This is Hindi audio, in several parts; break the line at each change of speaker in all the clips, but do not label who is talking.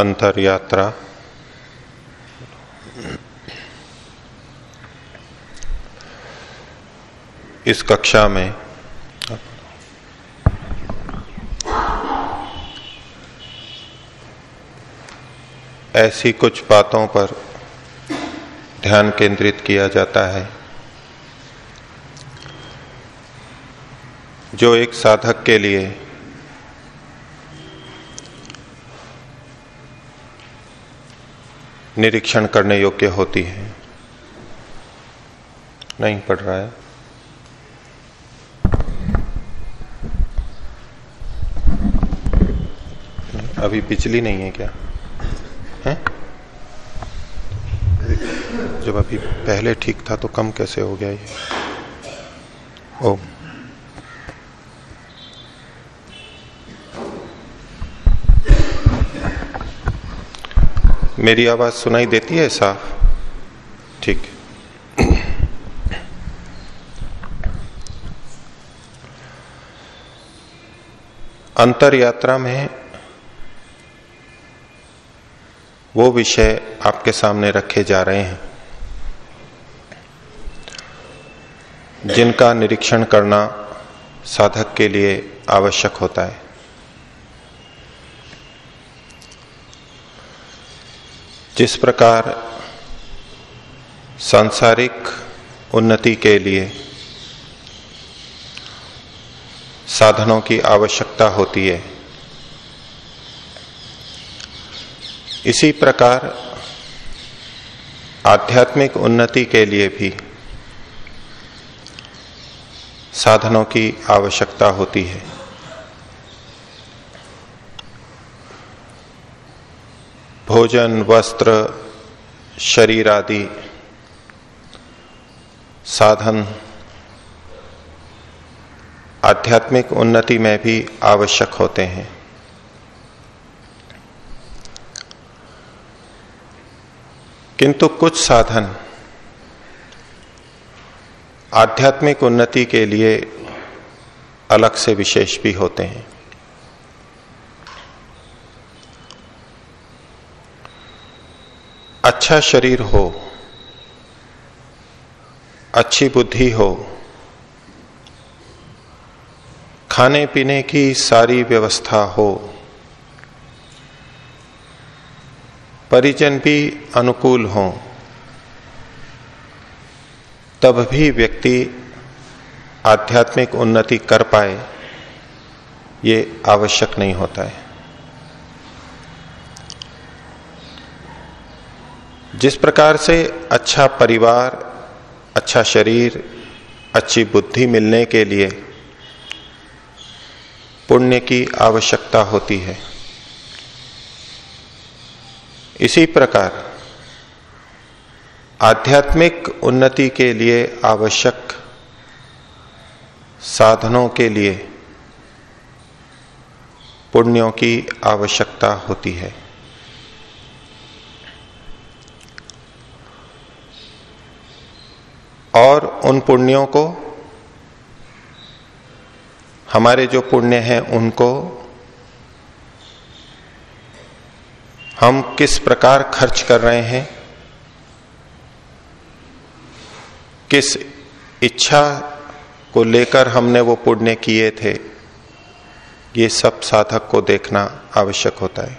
अंतर यात्रा इस कक्षा में ऐसी कुछ बातों पर ध्यान केंद्रित किया जाता है, जो एक साधक के लिए निरीक्षण करने योग्य होती है। नहीं पढ़ रहा है। अभी बिजली नहीं है क्या? है? जब अभी पहले ठीक था तो कम कैसे हो गया ये? ओ मेरी आवाज़ सुनाई देती है साफ़ ठीक। अंतर यात्रा में वो विषय आपके सामने रखे जा रहे हैं, जिनका निरीक्षण करना साधक के लिए आवश्यक होता है। जिस प्रकार सांसारिक उन्नति के लिए साधनों की आवश्यकता होती है, इसी प्रकार आध्यात्मिक उन्नति के लिए भी साधनों की आवश्यकता होती है। भोजन, वस्त्र, शरीर आदि साधन आध्यात्मिक उन्नति में भी आवश्यक होते हैं। किंतु कुछ साधन आध्यात्मिक उन्नति के लिए अलग से विशेष भी होते हैं। अच्छा शरीर हो, अच्छी बुद्धि हो, खाने पीने की सारी व्यवस्था हो, परिजन भी अनुकूल हो, तब भी व्यक्ति आध्यात्मिक उन्नति कर पाए, ये आवश्यक नहीं होता है। जिस प्रकार से अच्छा परिवार अच्छा शरीर, अच्छी बुद्धि मिलने के लिए पुण्य की आवश्यकता होती है। इसी प्रकार आध्यात्मिक उन्नति के लिए आवश्यक साधनों के लिए पुण्यों की आवश्यकता होती है। और उन पुण्यों को, हमारे जो पुण्य हैं उनको, हम किस प्रकार खर्च कर रहे हैं, किस इच्छा को लेकर हमने वो पुण्य किए थे, ये सब साधक को देखना आवश्यक होता है।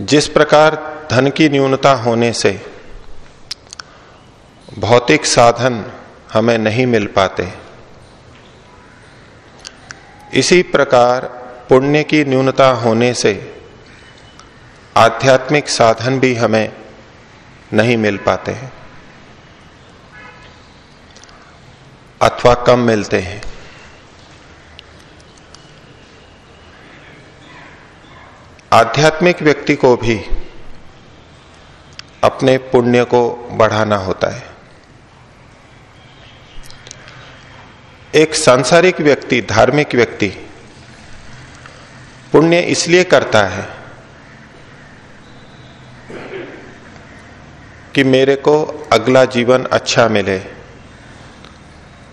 जिस प्रकार धन की न्यूनता होने से भौतिक साधन हमें नहीं मिल पाते। इसी प्रकार पुण्य की न्यूनता होने से आध्यात्मिक साधन भी हमें नहीं मिल पाते हैं। अथवा कम मिलते हैं। आध्यात्मिक व्यक्ति को भी अपने पुण्य को बढ़ाना होता है। एक सांसारिक व्यक्ति, धार्मिक व्यक्ति पुण्य इसलिए करता है कि मेरे को अगला जीवन अच्छा मिले।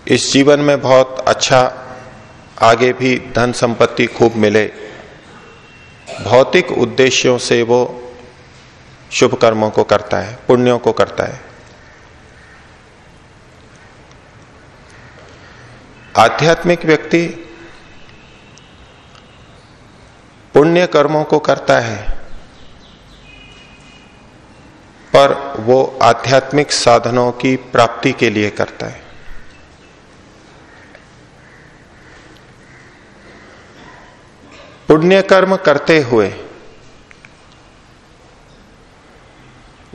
इस जीवन में बहुत अच्छा आगे भी धन संपत्ति खूब मिले। भौतिक उद्देश्यों से वो शुभ कर्मों को करता है, पुण्यों को करता है। आध्यात्मिक व्यक्ति पुण्य कर्मों को करता है, पर वो आध्यात्मिक साधनों की प्राप्ति के लिए करता है। पुण्य कर्म करते हुए,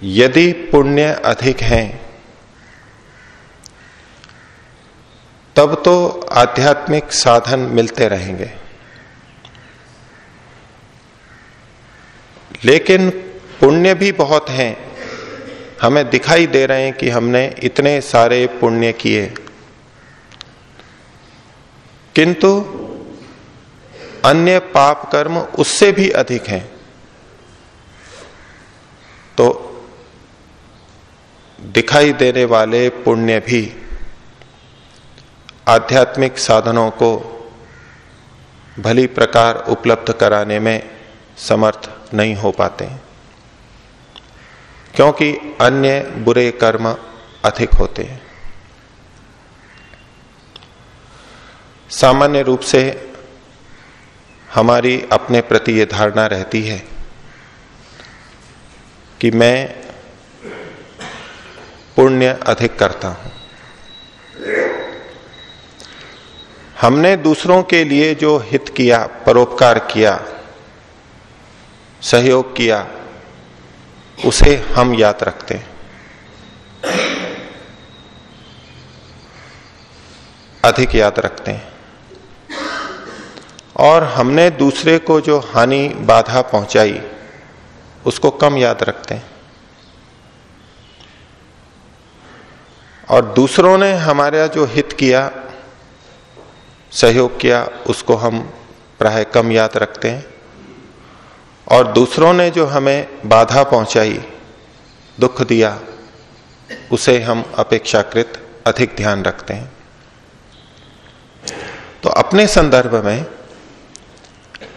यदि पुण्य अधिक हैं तब तो आध्यात्मिक साधन मिलते रहेंगे। लेकिन पुण्य भी बहुत हैं। हमें दिखाई दे रहे हैं कि हमने इतने सारे पुण्य किए। किंतु अन्य पाप कर्म उससे भी अधिक हैं। तो दिखाई देने वाले पुण्य भी आध्यात्मिक साधनों को भली प्रकार उपलब्ध कराने में समर्थ नहीं हो पाते क्योंकि अन्य बुरे कर्म अधिक होते हैं। सामान्य रूप से हमारी अपने प्रति ये धारणा रहती है कि मैं पुण्य अधिक करता हूँ। हमने दूसरों के लिए जो हित किया, परोपकार किया, सहयोग किया, उसे हम याद रखते हैं। अधिक याद रखते हैं। और हमने दूसरे को जो हानि, बाधा पहुंचाई, उसको कम याद रखते हैं। और दूसरों ने हमारा जो हित किया सहयोग किया, उसको हम प्राय कम याद रखते हैं। और दूसरों ने जो हमें बाधा पहुंचाई, दुख दिया, उसे हम अपेक्षाकृत अधिक ध्यान रखते हैं। तो अपने संदर्भ में,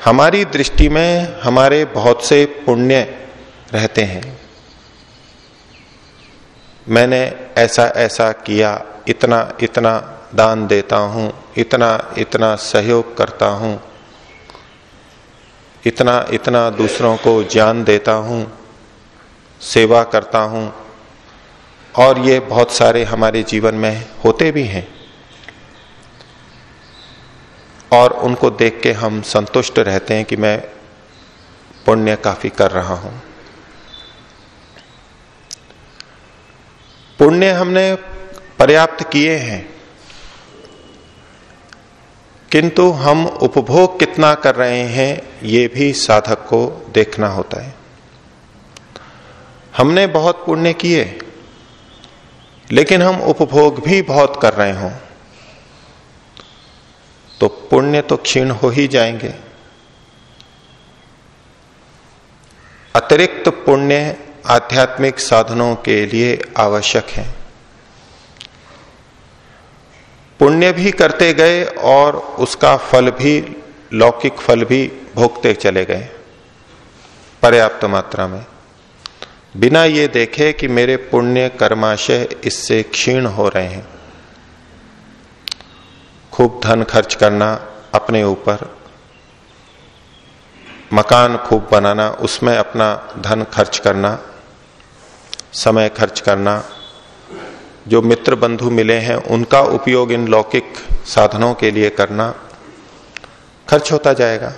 हमारी दृष्टि में हमारे बहुत से पुण्य रहते हैं। मैंने ऐसा ऐसा किया इतना इतना दान देता हूँ इतना इतना सहयोग करता हूँ। इतना इतना दूसरों को ज्ञान देता हूँ, सेवा करता हूँ। और ये बहुत सारे हमारे जीवन में होते भी हैं। और उनको देख के हम संतुष्ट रहते हैं कि मैं पुण्य काफ़ी कर रहा हूँ। पुण्य हमने पर्याप्त किए हैं। किंतु हम उपभोग कितना कर रहे हैं, ये भी साधक को देखना होता है। हमने बहुत पुण्य किए, लेकिन हम उपभोग भी बहुत कर रहे हों। तो पुण्य तो क्षीण हो ही जाएँगे। अतिरिक्त पुण्य आध्यात्मिक साधनों के लिए आवश्यक है। पुण्य भी करते गए और उसका फल भी, लौकिक फल भी भोगते चले गए, पर्याप्त मात्रा में। बिना ये देखे कि मेरे पुण्य कर्माशय इससे क्षीण हो रहे हैं। खूब धन खर्च करना अपने ऊपर, मकान खूब बनाना, उसमें अपना धन खर्च करना, समय खर्च करना जो मित्र बंधु मिले हैं, उनका उपयोग इन लौकिक साधनों के लिए करना खर्च होता जाएगा।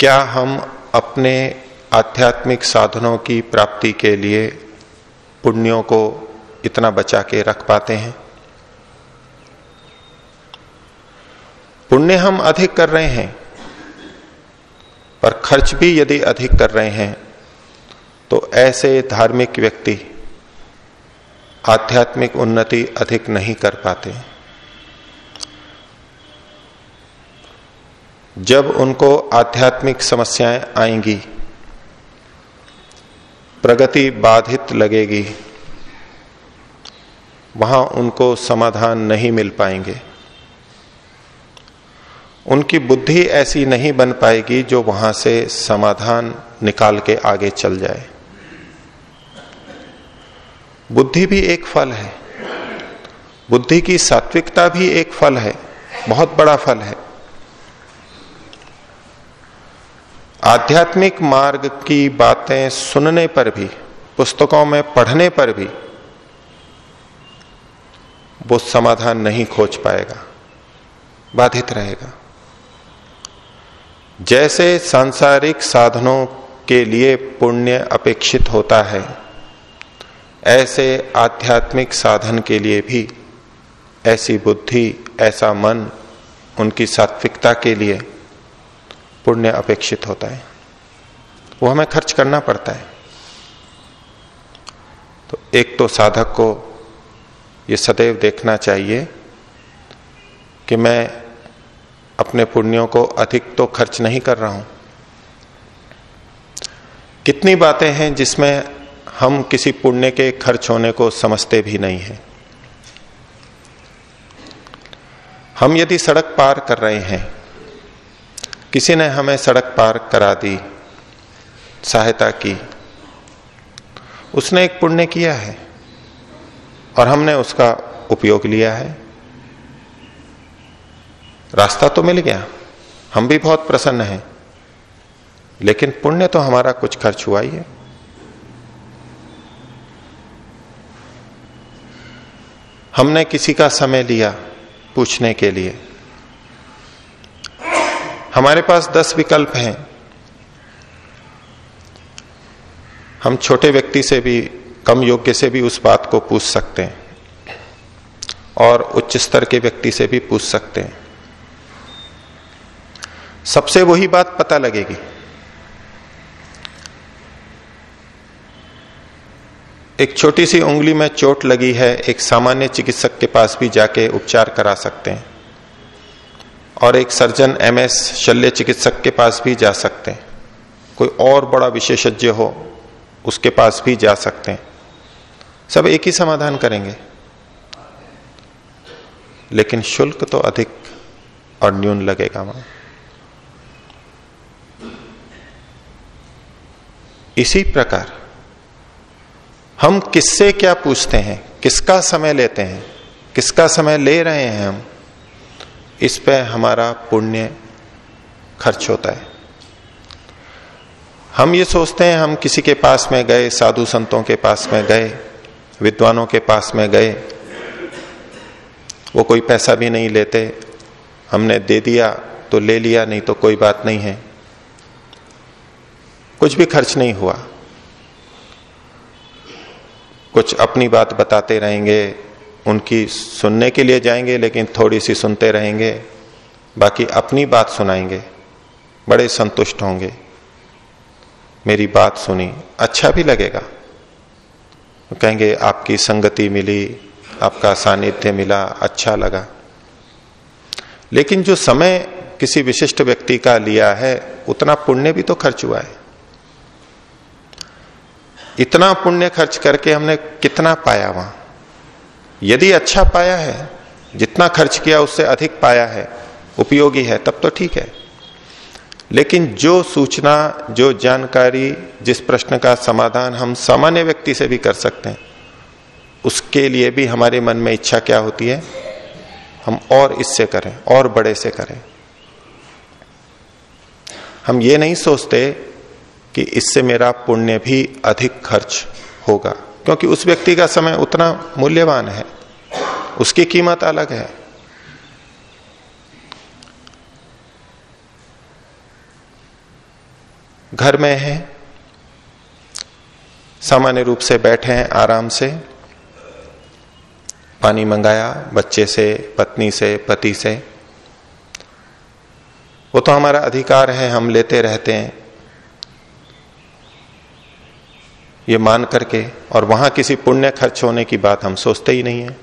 क्या हम अपने आध्यात्मिक साधनों की प्राप्ति के लिए पुण्यों को इतना बचा के रख पाते हैं? पुण्य हम अधिक कर रहे हैं, पर खर्च भी यदि अधिक कर रहे हैं तो ऐसे धार्मिक व्यक्ति आध्यात्मिक उन्नति अधिक नहीं कर पाते। जब उनको आध्यात्मिक समस्याएँ आएँगी, प्रगति बाधित लगेगी, वहाँ उनको समाधान नहीं मिल पाएँगे। उनकी बुद्धि ऐसी नहीं बन पाएगी जो वहाँ से समाधान निकाल के आगे चल जाए। बुद्धि भी एक फल है। बुद्धि की सात्विकता भी एक फल है। बहुत बड़ा फल है। आध्यात्मिक मार्ग की बातें सुनने पर भी, पुस्तकों में पढ़ने पर भी, वो समाधान नहीं खोज पाएगा, बाधित रहेगा। जैसे सांसारिक साधनों के लिए पुण्य अपेक्षित होता है ऐसे आध्यात्मिक साधन के लिए भी, ऐसी बुद्धि, ऐसा मन उनकी सात्विकता के लिए पुण्य अपेक्षित होता है। वो हमें खर्च करना पड़ता है। तो एक तो साधक को ये सदैव देखना चाहिए कि मैं अपने पुण्यों को अधिक तो खर्च नहीं कर रहा हूँ। कितनी बातें हैं जिसमें हम किसी पुण्य के खर्च होने को समझते भी नहीं है। हम यदि सड़क पार कर रहे हैं, किसी ने हमें सड़क पार करा दी, सहायता की, उसने एक पुण्य किया है और हमने उसका उपयोग लिया है, रास्ता तो मिल गया, हम भी बहुत प्रसन्न हैं, लेकिन पुण्य तो हमारा कुछ खर्च हुआ ही है। हमने किसी का समय लिया पूछने के लिए। हमारे पास दस विकल्प हैं। हम छोटे व्यक्ति से भी, कम योग्य से भी उस बात को पूछ सकते हैं। और उच्च स्तर के व्यक्ति से भी पूछ सकते हैं। सबसे वही बात पता लगेगी। एक छोटी सी उंगली में चोट लगी है, एक सामान्य चिकित्सक के पास भी जाके उपचार करा सकते हैं। और एक सर्जन एमएस शल्य चिकित्सक के पास भी जा सकते हैं। कोई और बड़ा विशेषज्ञ हो, उसके पास भी जा सकते हैं। सब एक ही समाधान करेंगे। लेकिन शुल्क तो अधिक और न्यून लगेगा वहाँ। इसी प्रकार हम किससे क्या पूछते हैं? किसका समय लेते हैं? किसका समय ले रहे हैं हम? इस पे हमारा पुण्य खर्च होता है। हम ये सोचते हैं, हम किसी के पास में गए, साधु संतों के पास में गए, विद्वानों के पास में गए। वो कोई पैसा भी नहीं लेते। हमने दे दिया तो ले लिया, नहीं तो कोई बात नहीं है। कुछ भी खर्च नहीं हुआ। कुछ अपनी बात बताते रहेंगे, उनकी सुनने के लिए जाएँगे, लेकिन थोड़ी सी सुनते रहेंगे, बाकी अपनी बात सुनाएँगे, बड़े संतुष्ट होंगे। मेरी बात सुनी अच्छा भी लगेगा। तो कहेंगे, आपकी संगति मिली, आपका सानिध्य मिला अच्छा लगा। लेकिन जो समय किसी विशिष्ट व्यक्ति का लिया है, उतना पुण्य भी तो खर्च हुआ है। इतना पुण्य खर्च करके हमने कितना पाया वहाँ? यदि अच्छा पाया है, जितना खर्च किया उससे अधिक पाया है, उपयोगी है, तब तो ठीक है। लेकिन जो सूचना, जो जानकारी, जिस प्रश्न का समाधान हम सामान्य व्यक्ति से भी कर सकते हैं, उसके लिए भी हमारे मन में इच्छा क्या होती है? हम और इससे करें, और बड़े से करें। हम ये नहीं सोचते कि इससे मेरा पुण्य भी अधिक खर्च होगा। क्योंकि उस व्यक्ति का समय उतना मूल्यवान है, उसकी कीमत अलग है। घर में है, सामान्य रूप से बैठे हैं, आराम से, पानी मंगाया, बच्चे से, पत्नी से, पति से। वो तो हमारा अधिकार है, हम लेते रहते हैं। ये मान करके और वहाँ किसी पुण्य खर्च होने की बात हम सोचते ही नहीं है।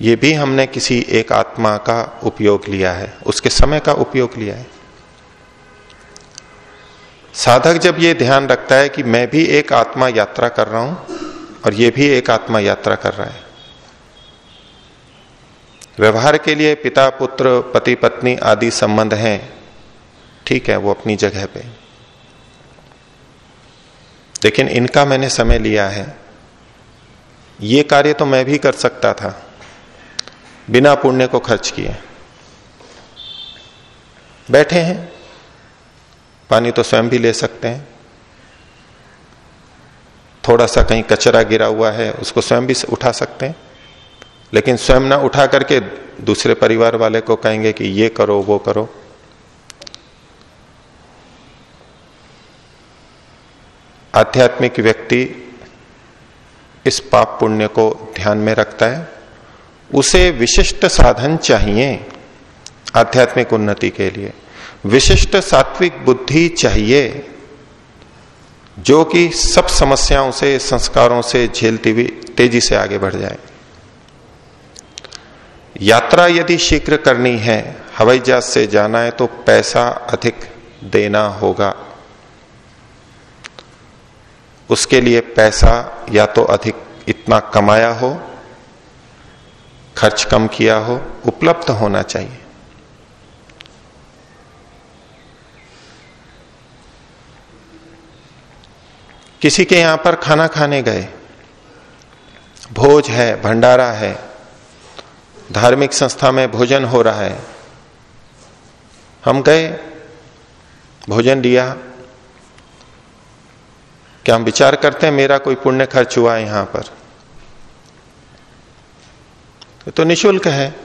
ये भी हमने किसी एक आत्मा का उपयोग लिया है, उसके समय का उपयोग लिया है। साधक जब ये ध्यान रखता है कि मैं भी एक आत्मा यात्रा कर रहा हूँ और ये भी एक आत्मा यात्रा कर रहा है। व्यवहार के लिए पिता, पुत्र, पति, पत्नी आदि संबंध हैं, ठीक है, वो अपनी जगह पे। लेकिन इनका मैंने समय लिया है। ये कार्य तो मैं भी कर सकता था, बिना पुण्य को खर्च किए। बैठे हैं, पानी तो स्वयं भी ले सकते हैं। थोड़ा सा कहीं कचरा गिरा हुआ है, उसको स्वयं भी उठा सकते हैं। लेकिन स्वयं ना उठा करके दूसरे परिवार वाले को कहेंगे कि ये करो, वो करो। आध्यात्मिक व्यक्ति इस पाप पुण्य को ध्यान में रखता है। उसे विशिष्ट साधन चाहिए आध्यात्मिक उन्नति के लिए। विशिष्ट सात्विक बुद्धि चाहिए जो कि सब समस्याओं से, संस्कारों से झेलती हुई तेज़ी से आगे बढ़ जाए। यात्रा यदि शीघ्र करनी है, हवाई जहाज़ से जाना है तो पैसा अधिक देना होगा। उसके लिए पैसा या तो अधिक इतना कमाया हो, खर्च कम किया हो, उपलब्ध होना चाहिए। किसी के यहाँ पर खाना खाने गए, भोज है, भंडारा है, धार्मिक संस्था में भोजन हो रहा है, हम गए, भोजन लिया क्या हम विचार करते हैं, मेरा कोई पुण्य खर्च हुआ है यहाँ पर। तो निशुल्क है।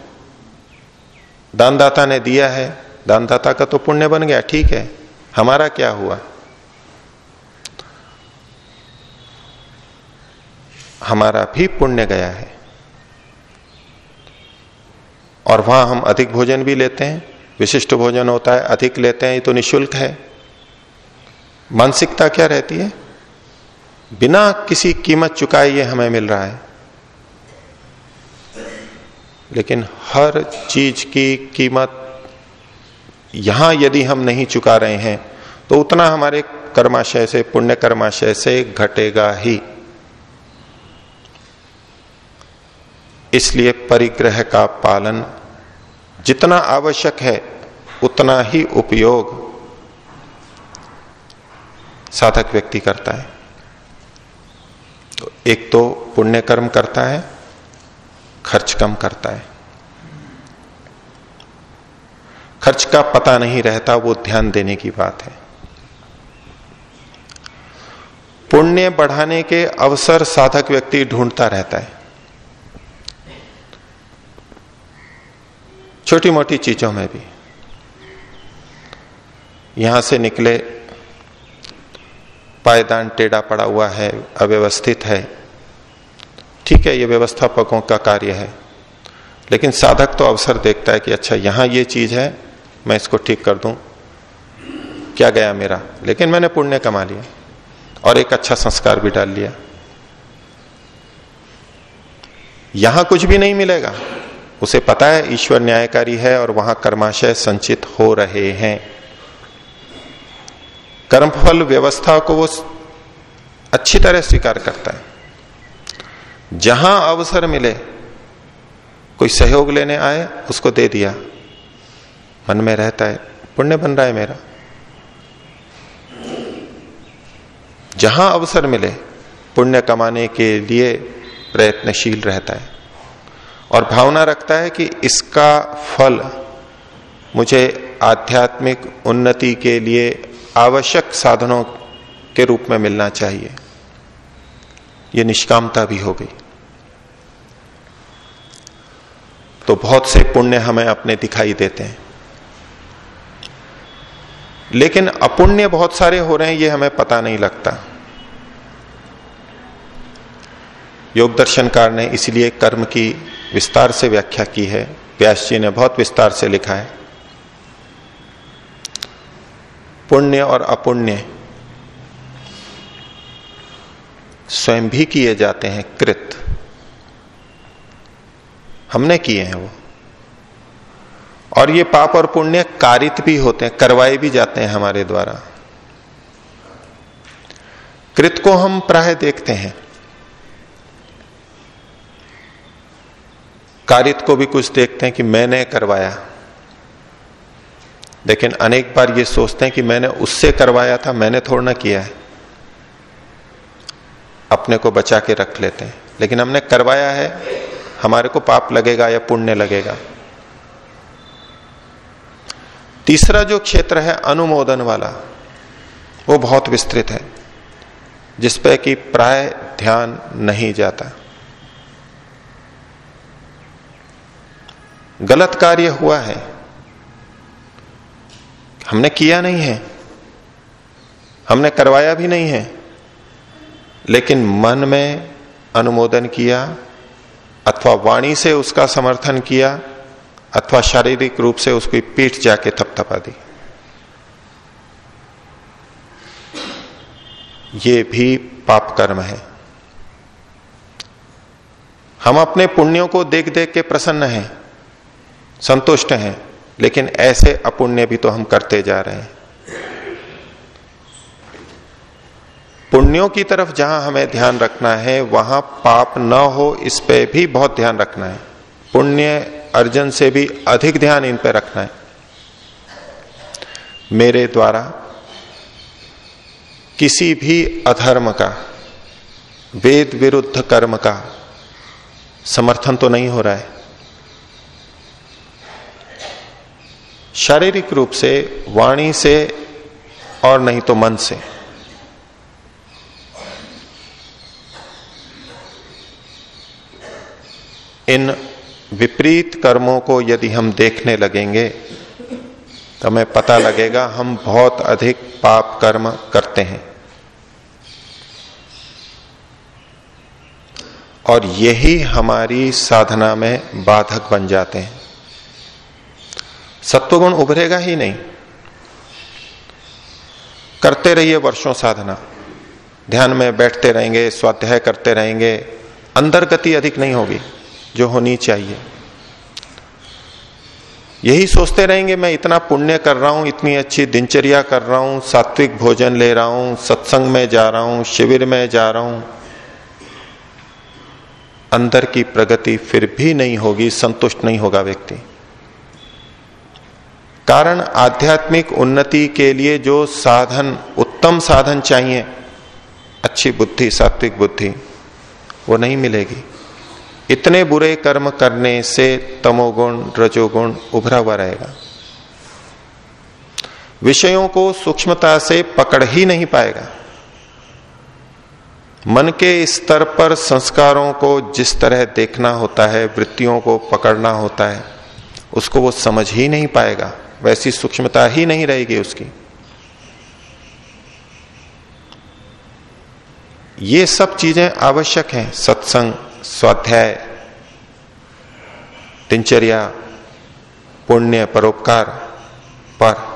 दानदाता ने दिया है। दानदाता का तो पुण्य बन गया, ठीक है। हमारा क्या हुआ? हमारा भी पुण्य गया है। और वहाँ हम अधिक भोजन भी लेते हैं। विशिष्ट भोजन होता है, अधिक लेते हैं, ये तो निशुल्क है। मानसिकता क्या रहती है? बिना किसी कीमत चुकाए ये हमें मिल रहा है। लेकिन हर चीज़ की कीमत यहाँ यदि हम नहीं चुका रहे हैं तो उतना हमारे कर्माशय से, पुण्य कर्माशय से घटेगा ही। इसलिए परिग्रह का पालन जितना आवश्यक है, उतना ही उपयोग साधक व्यक्ति करता है। एक तो पुण्य कर्म करता है, खर्च कम करता है। खर्च का पता नहीं रहता, वो ध्यान देने की बात है। पुण्य बढ़ाने के अवसर साधक व्यक्ति ढूंढता रहता है। छोटी मोटी चीज़ों में भी। यहाँ से निकले, पायदान टेढ़ा पड़ा हुआ है, अव्यवस्थित है। ठीक है, ये व्यवस्थापकों का कार्य है। लेकिन साधक तो अवसर देखता है कि अच्छा यहाँ ये चीज़ है, मैं इसको ठीक कर दूँ। क्या गया मेरा? लेकिन मैंने पुण्य कमा लिया और एक अच्छा संस्कार भी डाल लिया। यहाँ कुछ भी नहीं मिलेगा। उसे पता है, ईश्वर न्यायकारी है और वहाँ कर्माशय संचित हो रहे हैं। कर्मफल व्यवस्था को वो अच्छी तरह स्वीकार करता है। जहाँ अवसर मिले, कोई सहयोग लेने आए, उसको दे दिया। मन में रहता है, पुण्य बन रहा है मेरा। जहाँ अवसर मिले, पुण्य कमाने के लिए प्रयत्नशील रहता है। और भावना रखता है कि इसका फल मुझे आध्यात्मिक उन्नति के लिए आवश्यक साधनों के रूप में मिलना चाहिए। यह निष्कामता भी हो गई। तो बहुत से पुण्य हमें अपने दिखाई देते हैं। लेकिन अपुण्य बहुत सारे हो रहे हैं, ये हमें पता नहीं लगता। योग दर्शनकार ने इसलिए कर्म की विस्तार से व्याख्या की है। व्यास जी ने बहुत विस्तार से लिखा है। पुण्य और अपुण्य स्वयं भी किए जाते हैं, कृत। हमने किए हैं वो। और ये पाप और पुण्य कारित भी होते हैं, करवाए भी जाते हैं हमारे द्वारा। कृत को हम प्राय देखते हैं। कारित को भी कुछ देखते हैं कि मैंने करवाया। लेकिन अनेक बार ये सोचते हैं कि मैंने उससे करवाया था, मैंने थोड़ा ना किया है। अपने को बचा के रख लेते हैं। लेकिन हमने करवाया है हमारे को पाप लगेगा या पुण्य लगेगा। तीसरा जो क्षेत्र है अनुमोदन वाला, वो बहुत विस्तृत है, जिस जिसपे कि प्राय ध्यान नहीं जाता। गलत कार्य हुआ है, हमने किया नहीं है, हमने करवाया भी नहीं है, लेकिन मन में अनुमोदन किया अथवा वाणी से उसका समर्थन किया, अथवा शारीरिक रूप से उसकी पीठ जाके थपथपा दी। ये भी पाप कर्म है। हम अपने पुण्यों को देख देख के प्रसन्न हैं, संतुष्ट हैं, लेकिन ऐसे अपुण्य भी तो हम करते जा रहे हैं। पुण्यों की तरफ़ जहाँ हमें ध्यान रखना है, वहाँ पाप न हो, इस पे भी बहुत ध्यान रखना है। पुण्य अर्जन से भी अधिक ध्यान इन पे रखना है। मेरे द्वारा किसी भी अधर्म का, वेद विरुद्ध कर्म का समर्थन तो नहीं हो रहा है। शारीरिक रूप से, वाणी से और नहीं तो मन से। इन विपरीत कर्मों को यदि हम देखने लगेंगे तो हमें पता लगेगा हम बहुत अधिक पाप कर्म करते हैं। और यही हमारी साधना में बाधक बन जाते हैं। सत्वगुण उभरेगा ही नहीं। करते रहिए वर्षों साधना। ध्यान में बैठते रहेंगे, स्वाध्याय करते रहेंगे, अंदर गति अधिक नहीं होगी। जो होनी चाहिए। यही सोचते रहेंगे, मैं इतना पुण्य कर रहा हूँ, इतनी अच्छी दिनचर्या कर रहा हूँ, सात्विक भोजन ले रहा हूँ, सत्संग में जा रहा हूँ, शिविर में जा रहा हूँ। अंदर की प्रगति फिर भी नहीं होगी, संतुष्ट नहीं होगा व्यक्ति। कारण आध्यात्मिक उन्नति के लिए जो साधन, उत्तम साधन चाहिए, अच्छी बुद्धि, सात्विक बुद्धि, वो नहीं मिलेगी। इतने बुरे कर्म करने से तमोगुण, रजोगुण उभरा हुआ रहेगा। विषयों को सूक्ष्मता से पकड़ ही नहीं पाएगा। मन के स्तर पर संस्कारों को जिस तरह देखना होता है, वृत्तियों को पकड़ना होता है, उसको वो समझ ही नहीं पाएगा। वैसी सूक्ष्मता ही नहीं रहेगी उसकी। ये सब चीज़ें आवश्यक हैं, सत्संग स्वाध्याय, दिनचर्या, पुण्य, परोपकार, पर।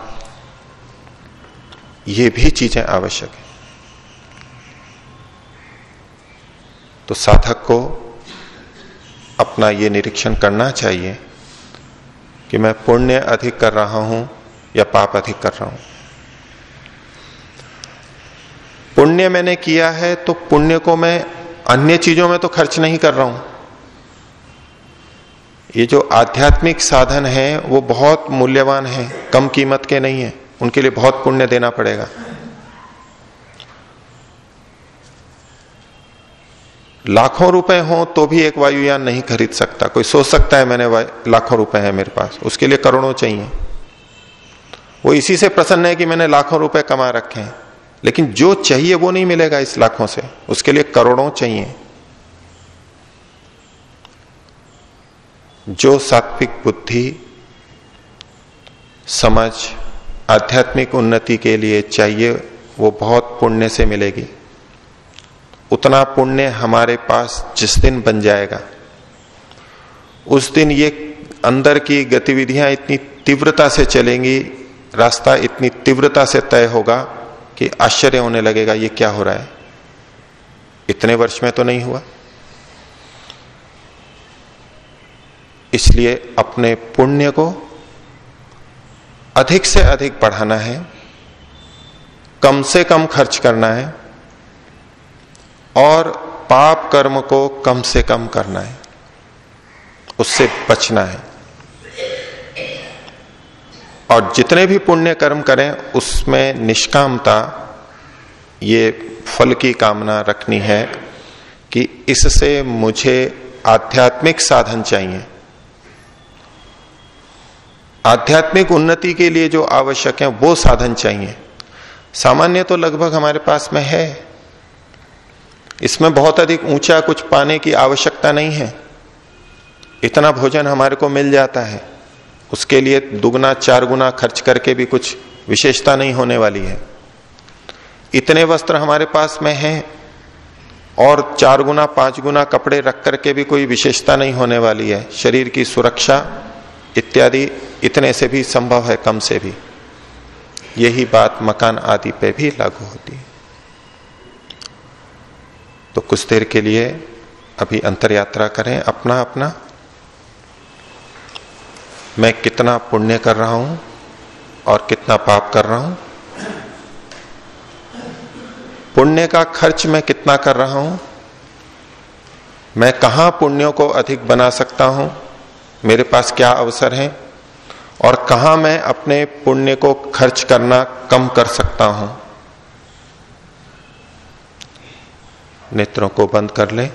ये भी चीज़ें आवश्यक है। तो साधक को अपना ये निरीक्षण करना चाहिए कि मैं पुण्य अधिक कर रहा हूँ या पाप अधिक कर रहा हूँ। पुण्य मैंने किया है तो पुण्य को मैं अन्य चीज़ों में तो खर्च नहीं कर रहा हूँ। ये जो आध्यात्मिक साधन है, वो बहुत मूल्यवान है, कम कीमत के नहीं है। उनके लिए बहुत पुण्य देना पड़ेगा। लाखों रुपए हो तो भी एक वायुयान नहीं खरीद सकता। कोई सोच सकता है मैंने लाखों रुपए है मेरे पास। उसके लिए करोड़ों चाहिए। वो इसी से प्रसन्न है कि मैंने लाखों रुपए कमा रखे हैं। लेकिन जो चाहिए वो नहीं मिलेगा इस लाखों से। उसके लिए करोड़ों चाहिए। जो सात्विक बुद्धि समझ आध्यात्मिक उन्नति के लिए चाहिए, वो बहुत पुण्य से मिलेगी। उतना पुण्य हमारे पास जिस दिन बन जाएगा, उस दिन ये अंदर की गतिविधियाँ इतनी तीव्रता से चलेंगी, रास्ता इतनी तीव्रता से तय होगा कि आश्चर्य होने लगेगा, ये क्या हो रहा है? इतने वर्ष में तो नहीं हुआ। इसलिए अपने पुण्य को अधिक से अधिक बढ़ाना है, कम से कम खर्च करना है, और पाप कर्म को कम से कम करना है, उससे बचना है। और जितने भी पुण्य कर्म करें, उसमें निष्कामता, ये फल की कामना रखनी है कि इससे मुझे आध्यात्मिक साधन चाहिए। आध्यात्मिक उन्नति के लिए जो आवश्यक है, वो साधन चाहिए। सामान्य तो लगभग हमारे पास में है। इसमें बहुत अधिक ऊँचा कुछ पाने की आवश्यकता नहीं है। इतना भोजन हमारे को मिल जाता है। उसके लिए दुगना, चार गुना खर्च करके भी कुछ विशेषता नहीं होने वाली है। इतने वस्त्र हमारे पास में हैं और चार गुना, पाँच गुना कपड़े रख करके भी कोई विशेषता नहीं होने वाली है। शरीर की सुरक्षा इत्यादि इतने से भी संभव है, कम से भी। यही बात मकान आदि पे भी लागू होती है। तो कुछ देर के लिए अभी अंतर यात्रा करें अपना अपना मैं कितना पुण्य कर रहा हूँ और कितना पाप कर रहा हूँ? पुण्य का खर्च मैं कितना कर रहा हूँ? मैं कहा पुण्यों को अधिक बना सकता हूँ? मेरे पास क्या अवसर है? और कहा मैं अपने पुण्य को खर्च करना कम कर सकता हूँ? नेत्रों को बंद कर ले।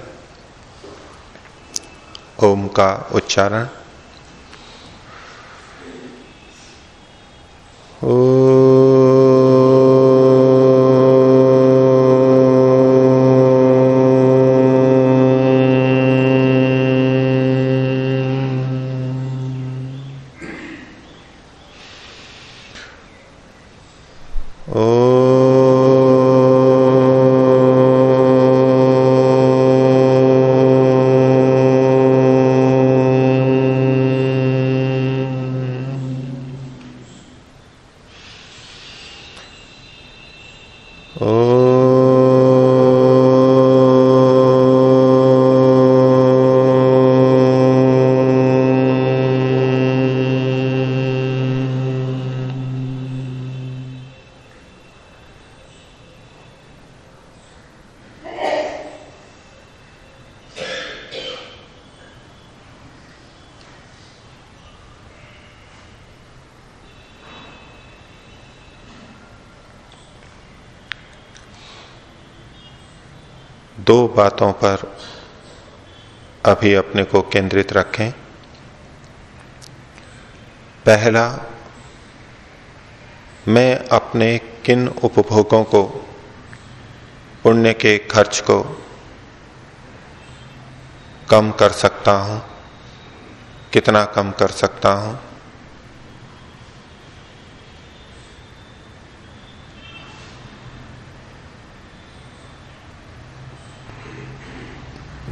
ओम का उच्चारण। ओ दो बातों पर अभी अपने को केंद्रित रखें। पहला, मैं अपने किन उपभोगों को, पुण्य के खर्च को कम कर सकता हूँ, कितना कम कर सकता हूँ?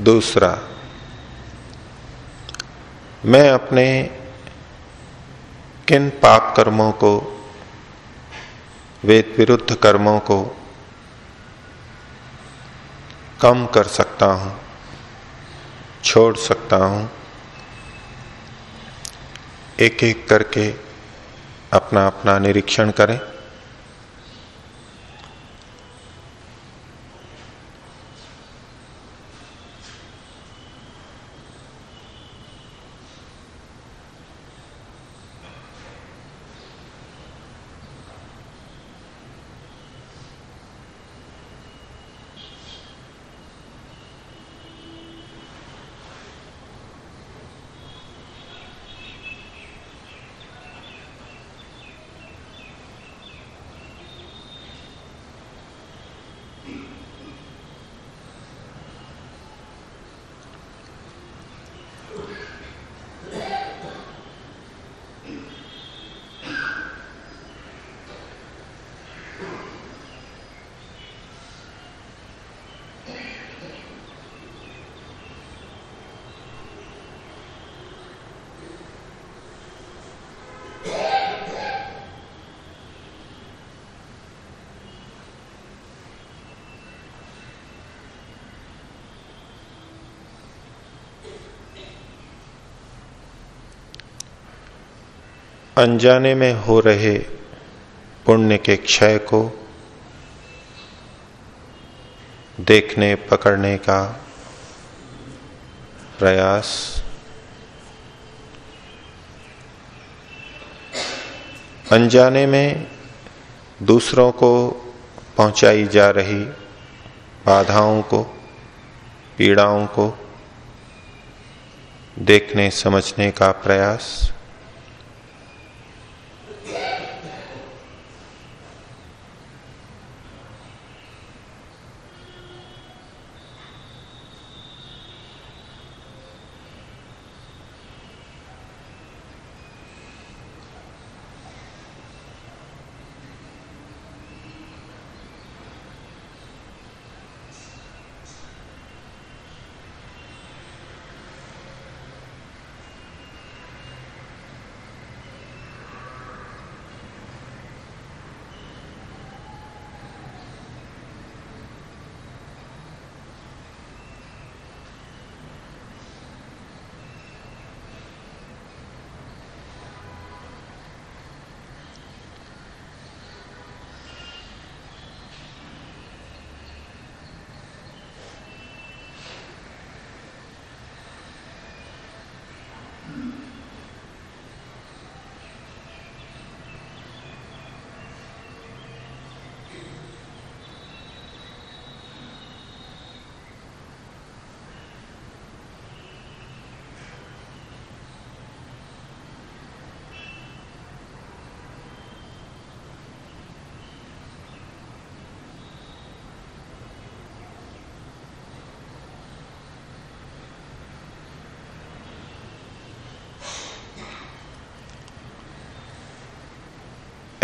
दूसरा, मैं अपने किन पाप कर्मों को, वेद विरुद्ध कर्मों को कम कर सकता हूँ, छोड़ सकता हूँ एक एक करके अपना अपना निरीक्षण करें। अनजाने में हो रहे पुण्य के क्षय को देखने, पकड़ने का प्रयास। अनजाने में दूसरों को पहुंचाई जा रही बाधाओं को, पीड़ाओं को देखने, समझने का प्रयास।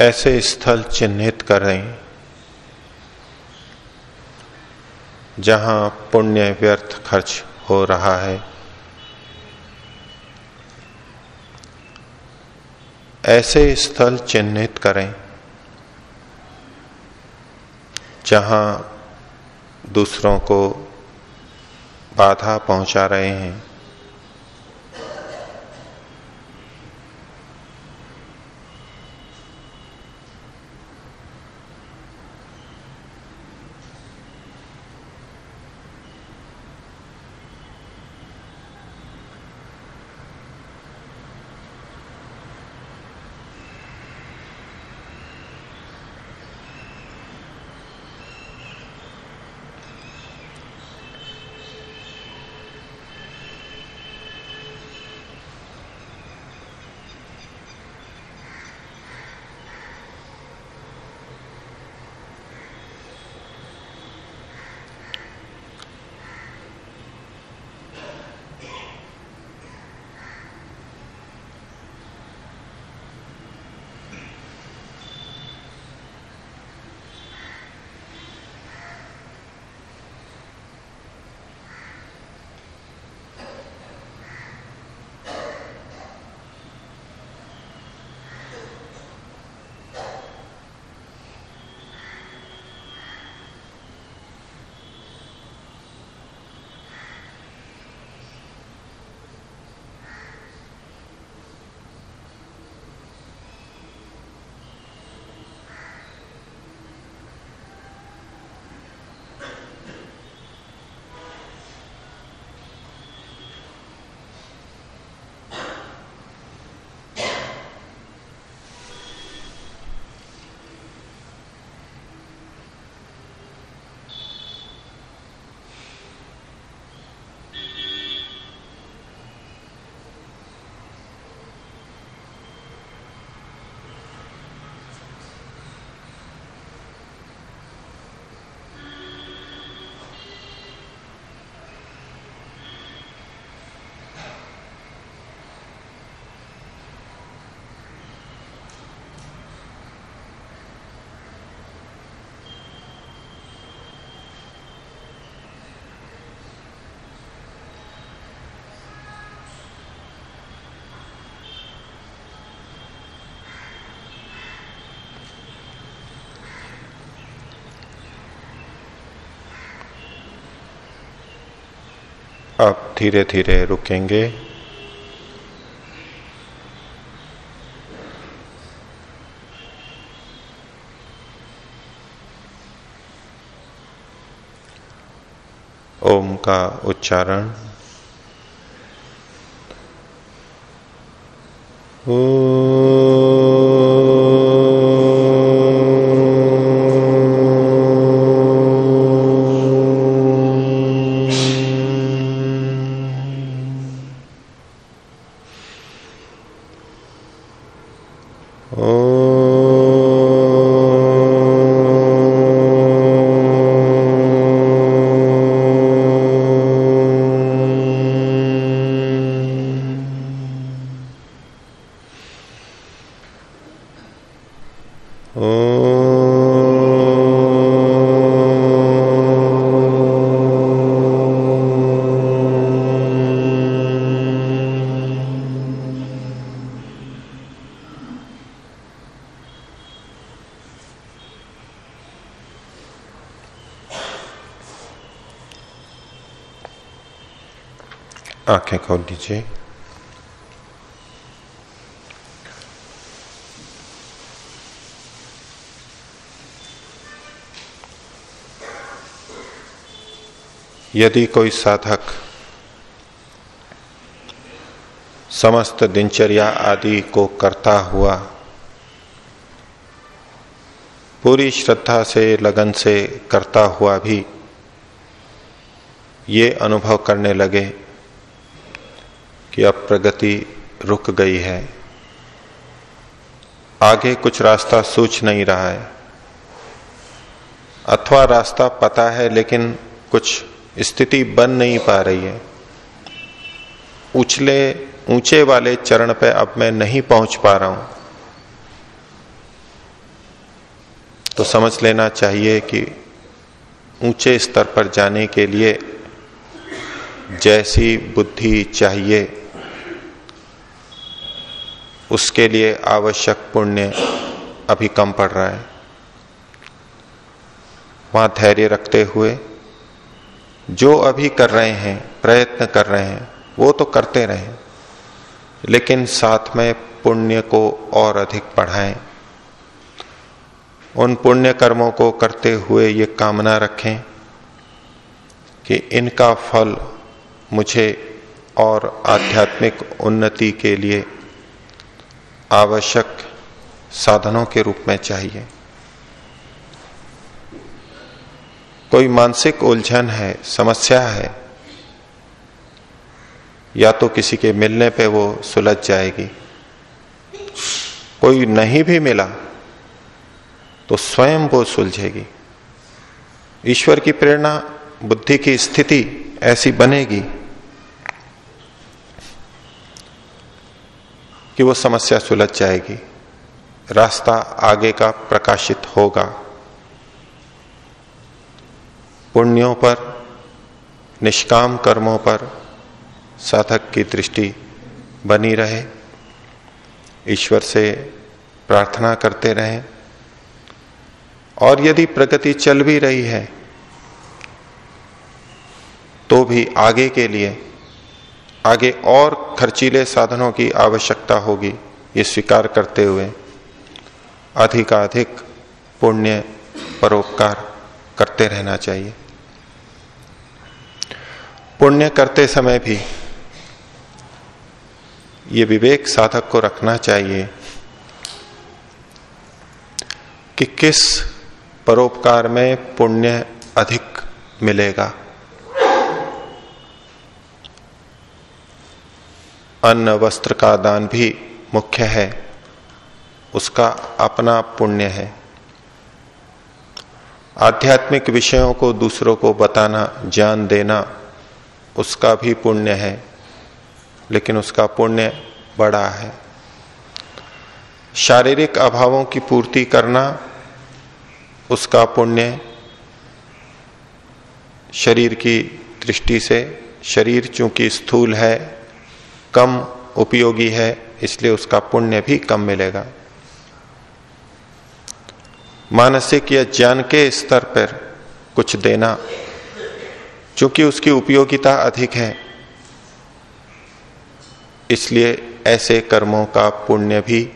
ऐसे स्थल चिन्हित कर, जहाँ पुण्य व्यर्थ खर्च हो रहा है। ऐसे स्थल चिन्हित करें, जहाँ दूसरों को बाधा पहुँचा रहे हैं। अब धीरे धीरे रुकेंगे। ओम का उच्चारण। ओ आँखें खोल लीजिए यदि कोई साधक समस्त दिनचर्या आदि को करता हुआ पूरी श्रद्धा से लगन से करता हुआ भी ये अनुभव करने लगे कि अब प्रगति रुक गई है। आगे कुछ रास्ता सूझ नहीं रहा है। अथवा रास्ता पता है, लेकिन कुछ स्थिति बन नहीं पा रही है। उछले, ऊँचे वाले चरण पे अब मैं नहीं पहुँच पा रहा हूँ। तो समझ लेना चाहिए कि ऊँचे स्तर पर जाने के लिए जैसी बुद्धि चाहिए। उसके लिए आवश्यक पुण्य अभी कम पड़ रहा है। वहाँ धैर्य रखते हुए जो अभी कर रहे हैं, प्रयत्न कर रहे हैं, वो तो करते रहे, लेकिन साथ में पुण्य को और अधिक बढ़ाएँ। उन पुण्य कर्मों को करते हुए ये कामना रखें कि इनका फल मुझे और आध्यात्मिक उन्नति के लिए आवश्यक साधनों के रूप में चाहिए। कोई मानसिक उलझन है, समस्या है, या तो किसी के मिलने पे वो सुलझ जाएगी। कोई नहीं भी मिला तो स्वयं वो सुलझेगी। ईश्वर की प्रेरणा, बुद्धि की स्थिति ऐसी बनेगी कि वो समस्या सुलझ जाएगी। रास्ता आगे का प्रकाशित होगा। पुण्यों पर, निष्काम कर्मों पर साधक की दृष्टि बनी रहे। ईश्वर से प्रार्थना करते रहें। और यदि प्रगति चल भी रही है तो भी आगे के लिए आगे और खर्चीले साधनों की आवश्यकता होगी, ये स्वीकार करते हुए अधिकाधिक पुण्य परोपकार करते रहना चाहिए। पुण्य करते समय भी ये विवेक साधक को रखना चाहिए कि किस परोपकार में पुण्य अधिक मिलेगा। अन्न वस्त्र का दान भी मुख्य है। उसका अपना पुण्य है। आध्यात्मिक विषयों को दूसरों को बताना, ज्ञान देना, उसका भी पुण्य है, लेकिन उसका पुण्य बड़ा है। शारीरिक अभावों की पूर्ति करना, उसका पुण्य शरीर की दृष्टि से, शरीर चूँकि स्थूल है कम उपयोगी है, इसलिए उसका पुण्य भी कम मिलेगा। मानसिक या ज्ञान के स्तर पर कुछ देना, चूँकि उसकी उपयोगिता अधिक है, इसलिए ऐसे कर्मों का पुण्य भी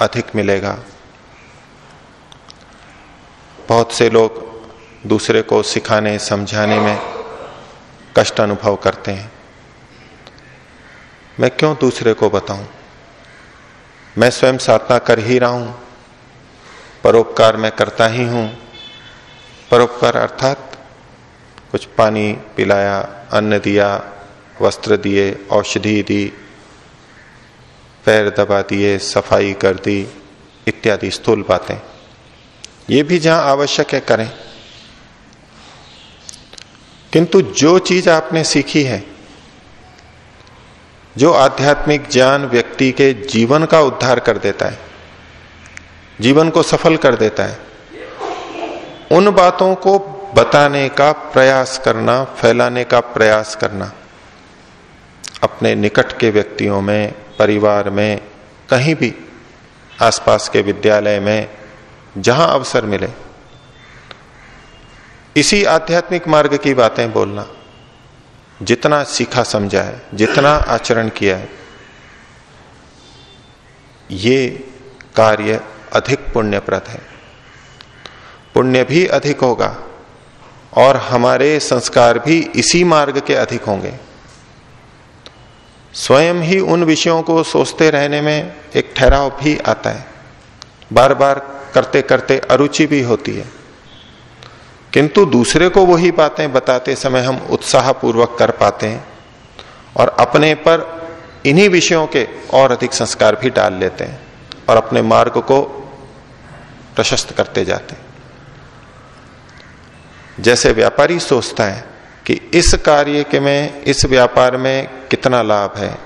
अधिक मिलेगा। बहुत से लोग दूसरे को सिखाने, समझाने में कष्ट अनुभव करते हैं। मैं क्यों दूसरे को बताऊँ? मैं स्वयं साधना कर ही रहा हूँ। परोपकार मैं करता ही हूँ। परोपकार अर्थात कुछ पानी पिलाया, अन्न दिया, वस्त्र दिए, औषधि दी, पैर दबा दिए, सफ़ाई कर दी, इत्यादि स्थूल बातें। ये भी जहाँ आवश्यक है करें। किंतु जो चीज़ आपने सीखी है जो आध्यात्मिक ज्ञान व्यक्ति के जीवन का उद्धार कर देता है, जीवन को सफल कर देता है, उन बातों को बताने का प्रयास करना, फैलाने का प्रयास करना, अपने निकट के व्यक्तियों में, परिवार में, कहीं भी, आसपास के विद्यालय में, जहाँ अवसर मिले। इसी आध्यात्मिक मार्ग की बातें बोलना। जितना सीखा समझा है, जितना आचरण किया है, ये कार्य अधिक पुण्यप्रद है। पुण्य भी अधिक होगा और हमारे संस्कार भी इसी मार्ग के अधिक होंगे। स्वयं ही उन विषयों को सोचते रहने में एक ठहराव भी आता है। बार बार करते करते अरुचि भी होती है। किंतु दूसरे को वही बातें बताते समय हम उत्साह पूर्वक कर पाते हैं और अपने पर इन्हीं विषयों के और अधिक संस्कार भी डाल लेते हैं और अपने मार्ग को प्रशस्त करते जाते हैं। जैसे व्यापारी सोचता है कि इस कार्य के में, इस व्यापार में कितना लाभ है।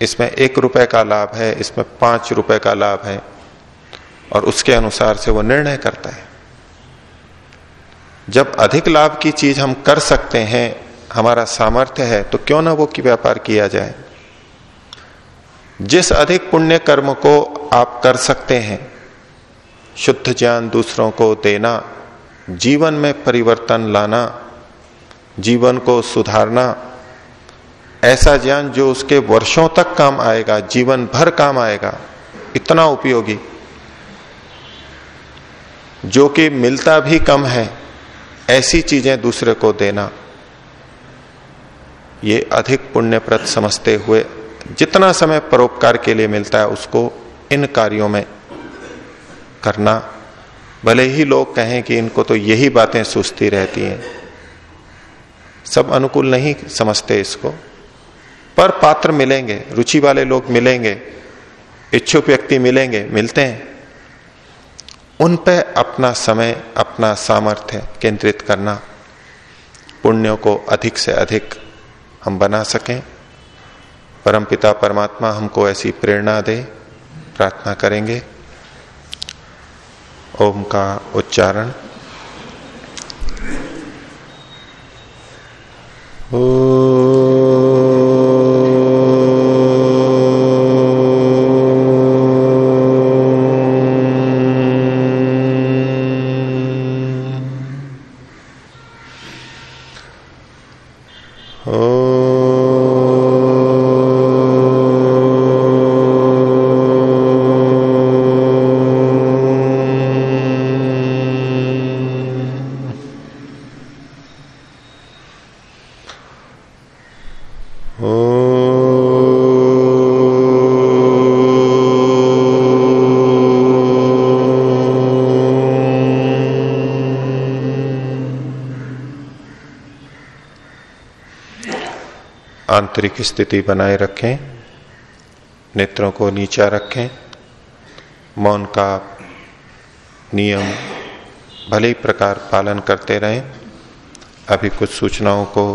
इसमें एक रुपए का लाभ है, इसमें पाँच रुपए का लाभ है और उसके अनुसार से वो निर्णय करता है। जब अधिक लाभ की चीज़ हम कर सकते हैं, हमारा सामर्थ्य है तो क्यों ना वो की व्यापार किया जाए? जिस अधिक पुण्य कर्म को आप कर सकते हैं, शुद्ध ज्ञान दूसरों को देना, जीवन में परिवर्तन लाना, जीवन को सुधारना, ऐसा ज्ञान जो उसके वर्षों तक काम आएगा, जीवन भर काम आएगा, इतना उपयोगी। जो कि मिलता भी कम है ऐसी चीज़ें दूसरे को देना, ये अधिक पुण्यप्रद समझते हुए जितना समय परोपकार के लिए मिलता है, उसको इन कार्यों में करना। भले ही लोग कहें कि इनको तो यही बातें सुस्ती रहती हैं। सब अनुकूल नहीं समझते इसको। पर पात्र मिलेंगे, रुचि वाले लोग मिलेंगे, इच्छुक व्यक्ति मिलेंगे, मिलते हैं। उन पर अपना समय, अपना सामर्थ्य केंद्रित करना पुण्यों को अधिक से अधिक हम बना सकें। परमपिता परमात्मा हमको ऐसी प्रेरणा दे, प्रार्थना करेंगे। ओम का उच्चारण। आंतरिक स्थिति बनाए रखें, नेत्रों को नीचा रखें, मौन का नियम भले ही प्रकार पालन करते रहें, अभी कुछ सूचनाओं को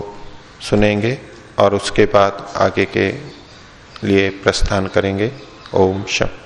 सुनेंगे और उसके बाद आगे के लिए प्रस्थान करेंगे। ओम शम